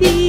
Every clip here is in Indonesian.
baby.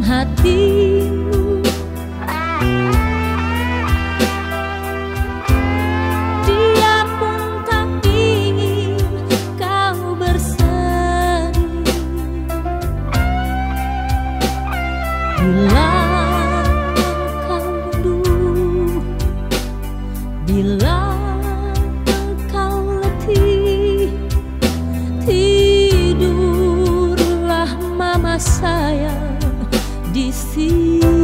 hatimu. Dia pun tak ingin kau berseri. Bila kau rindu Bila see.